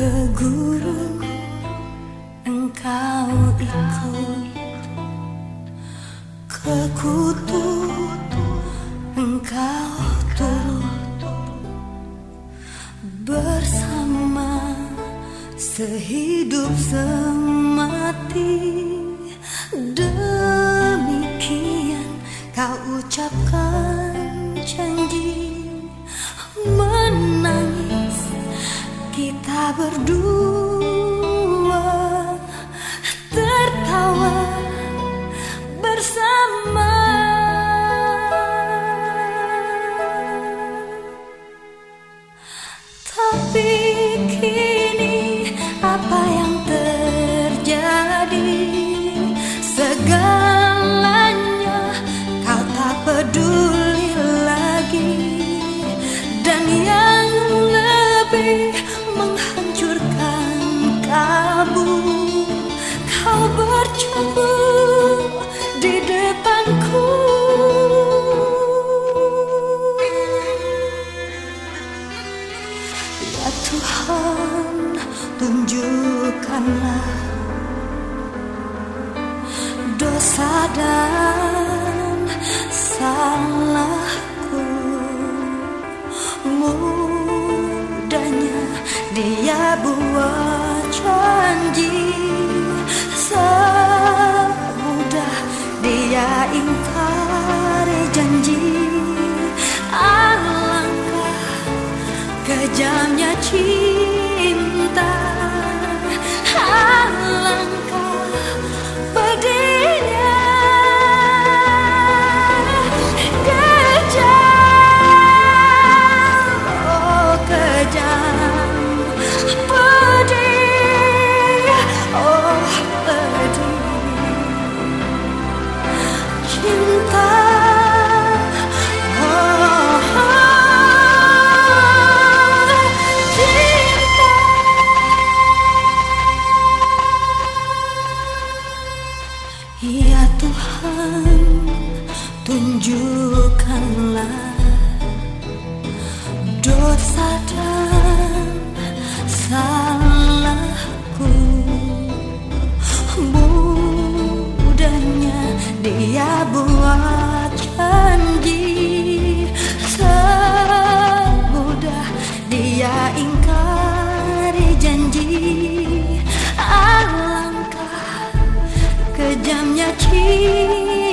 Ke guru engkau ikut. Ke kutub engkau turut Bersama sehidup semati kita berdua Tertawa bersama. Tapi bercambuk di depanku. Ya Tuhan tunjukkanlah dosa dan salahku. Mudahnya dia buat janji cinta. Alangkah Ya Tuhan tunjukkanlah dosa dan salahku. Mudahnya dia buat janji. Semudah dia ingkari janji για μια κοίτα